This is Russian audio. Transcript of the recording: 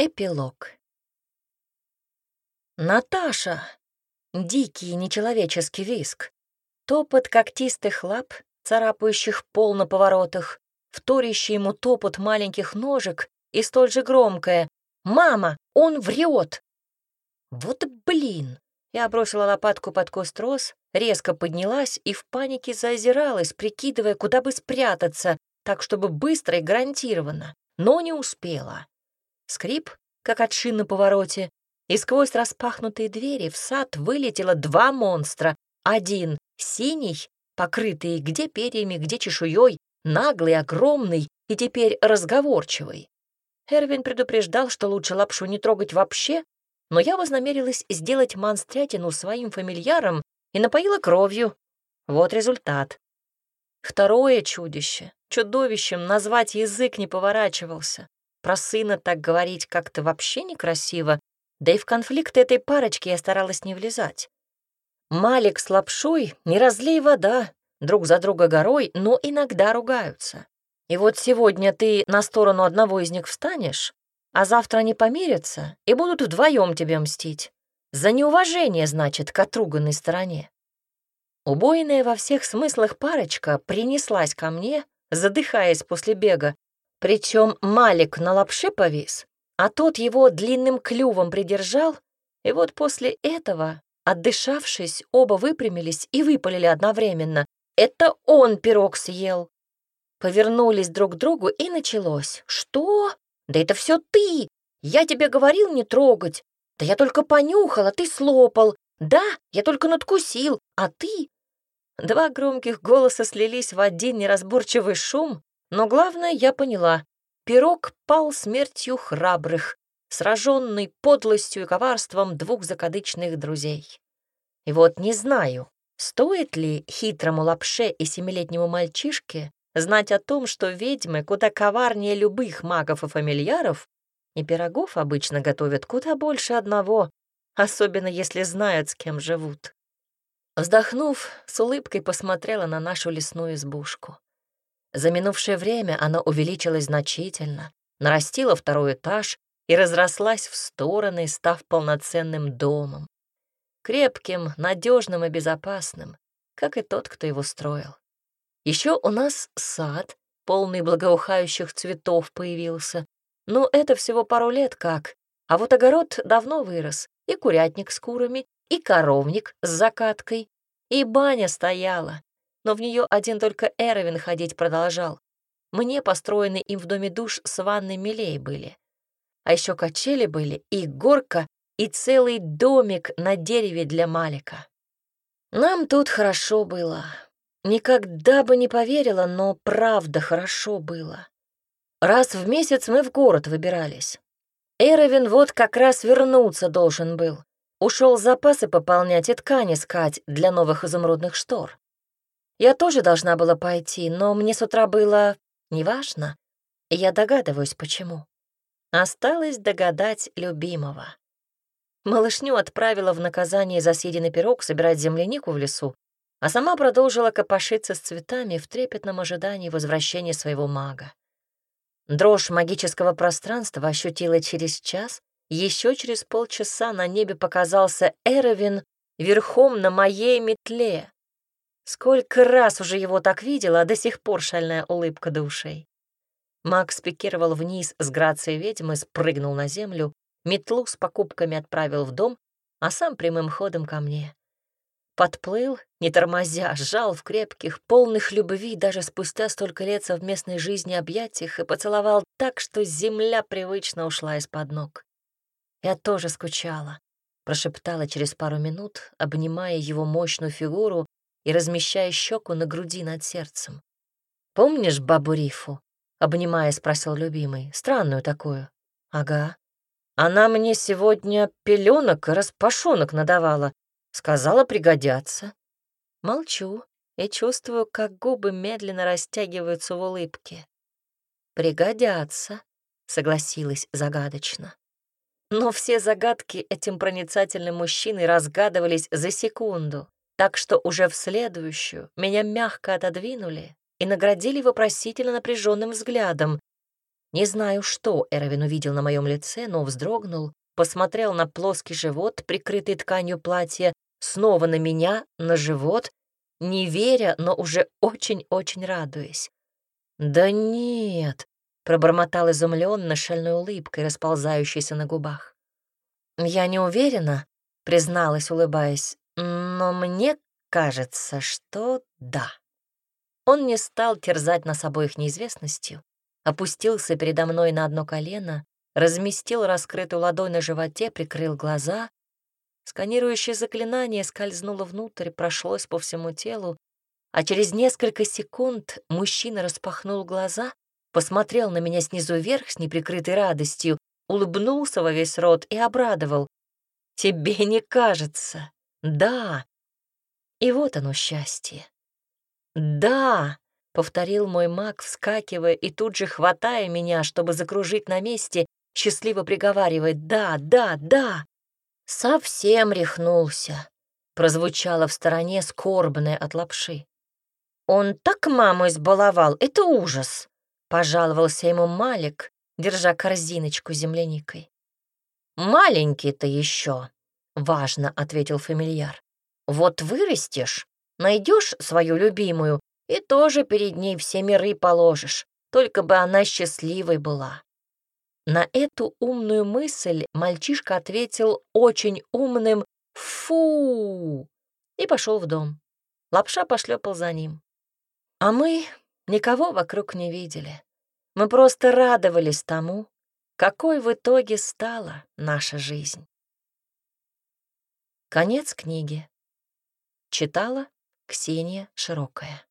Эпилог. Наташа! Дикий нечеловеческий виск. Топот когтистых лап, царапающих пол на поворотах, вторящий ему топот маленьких ножек и столь же громкое «Мама, он врет!» Вот блин! Я бросила лопатку под куст роз, резко поднялась и в панике заозиралась, прикидывая, куда бы спрятаться, так, чтобы быстро и гарантированно, но не успела. Скрип, как от шин на повороте, и сквозь распахнутые двери в сад вылетело два монстра. Один — синий, покрытый где перьями, где чешуей, наглый, огромный и теперь разговорчивый. Эрвин предупреждал, что лучше лапшу не трогать вообще, но я вознамерилась сделать монстрятину своим фамильяром и напоила кровью. Вот результат. Второе чудище. Чудовищем назвать язык не поворачивался. Про сына так говорить как-то вообще некрасиво, да и в конфликт этой парочки я старалась не влезать. Малик с Лапшой не разлей вода, друг за друга горой, но иногда ругаются. И вот сегодня ты на сторону одного из них встанешь, а завтра они помирятся и будут вдвоем тебе мстить. За неуважение, значит, к отруганной стороне. Убойная во всех смыслах парочка принеслась ко мне, задыхаясь после бега, причем Малик на лапше повис, а тот его длинным клювом придержал, и вот после этого, отдышавшись, оба выпрямились и выпалили одновременно. «Это он пирог съел!» Повернулись друг к другу, и началось. «Что? Да это все ты! Я тебе говорил не трогать! Да я только понюхал, а ты слопал! Да, я только надкусил, а ты...» Два громких голоса слились в один неразборчивый шум, но главное я поняла. Пирог пал смертью храбрых, сраженный подлостью и коварством двух закадычных друзей. И вот не знаю, стоит ли хитрому лапше и семилетнему мальчишке знать о том, что ведьмы куда коварнее любых магов и фамильяров, и пирогов обычно готовят куда больше одного, особенно если знают, с кем живут. Вздохнув, с улыбкой посмотрела на нашу лесную избушку. За минувшее время она увеличилась значительно, нарастила второй этаж и разрослась в стороны, став полноценным домом. Крепким, надежным и безопасным, как и тот, кто его строил. Еще у нас сад, полный благоухающих цветов, появился. Но это всего пару лет как. А вот огород давно вырос. И курятник с курами, и коровник с закаткой, и баня стояла, но в нее один только Эровин ходить продолжал. Мне построены им в доме душ с ванной милей были. А еще качели были, и горка, и целый домик на дереве для Малика. Нам тут хорошо было. Никогда бы не поверила, но правда хорошо было. Раз в месяц мы в город выбирались. Эровин вот как раз вернуться должен был. Ушел запасы пополнять и ткань искать для новых изумрудных штор. Я тоже должна была пойти, но мне с утра было неважно, я догадываюсь, почему. Осталось догадать любимого. Малышню отправила в наказание за съеденный пирог собирать землянику в лесу, а сама продолжила копошиться с цветами в трепетном ожидании возвращения своего мага. Дрожь магического пространства ощутила через час, еще через полчаса на небе показался Эровин верхом на моей метле. Сколько раз уже его так видела, а до сих пор шальная улыбка до ушей. Макс пикировал вниз с грацией ведьмы, спрыгнул на землю, метлу с покупками отправил в дом, а сам прямым ходом ко мне. Подплыл, не тормозя, сжал в крепких, полных любви даже спустя столько лет совместной жизни объятиях и поцеловал так, что земля привычно ушла из-под ног. Я тоже скучала, прошептала через пару минут, обнимая его мощную фигуру и размещая щеку на груди над сердцем. «Помнишь бабу Рифу?» — обнимая, спросил любимый. «Странную такую». «Ага. Она мне сегодня пеленок и распашонок надавала. Сказала, пригодятся». Молчу и чувствую, как губы медленно растягиваются в улыбке. «Пригодятся», — согласилась загадочно. Но все загадки этим проницательным мужчиной разгадывались за секунду так что уже в следующую меня мягко отодвинули и наградили вопросительно напряженным взглядом. Не знаю, что Эровин увидел на моем лице, но вздрогнул, посмотрел на плоский живот, прикрытый тканью платья, снова на меня, на живот, не веря, но уже очень-очень радуясь. «Да нет», — пробормотал изумленно шальной улыбкой, расползающейся на губах. «Я не уверена», — призналась, улыбаясь, «но мне кажется, что да». Он не стал терзать нас обоих неизвестностью, опустился передо мной на одно колено, разместил раскрытую ладонь на животе, прикрыл глаза. Сканирующее заклинание скользнуло внутрь, прошлось по всему телу, а через несколько секунд мужчина распахнул глаза, посмотрел на меня снизу вверх с неприкрытой радостью, улыбнулся во весь рот и обрадовал. «Тебе не кажется? Да!» И вот оно счастье. «Да!» — повторил мой маг, вскакивая и тут же хватая меня, чтобы закружить на месте, счастливо приговаривает «Да, да, да!» «Совсем рехнулся!» — прозвучало в стороне скорбное от лапши. «Он так маму избаловал, это ужас!» — пожаловался ему Малик, держа корзиночку земляникой. «Маленький-то еще!» — важно ответил фамильяр. «Вот вырастешь, Найдешь свою любимую и тоже перед ней все миры положишь, только бы она счастливой была». На эту умную мысль мальчишка ответил очень умным «фу» и пошел в дом. Лапша пошлепал за ним. А мы никого вокруг не видели. Мы просто радовались тому, какой в итоге стала наша жизнь. Конец книги. Читала Ксения Широкая.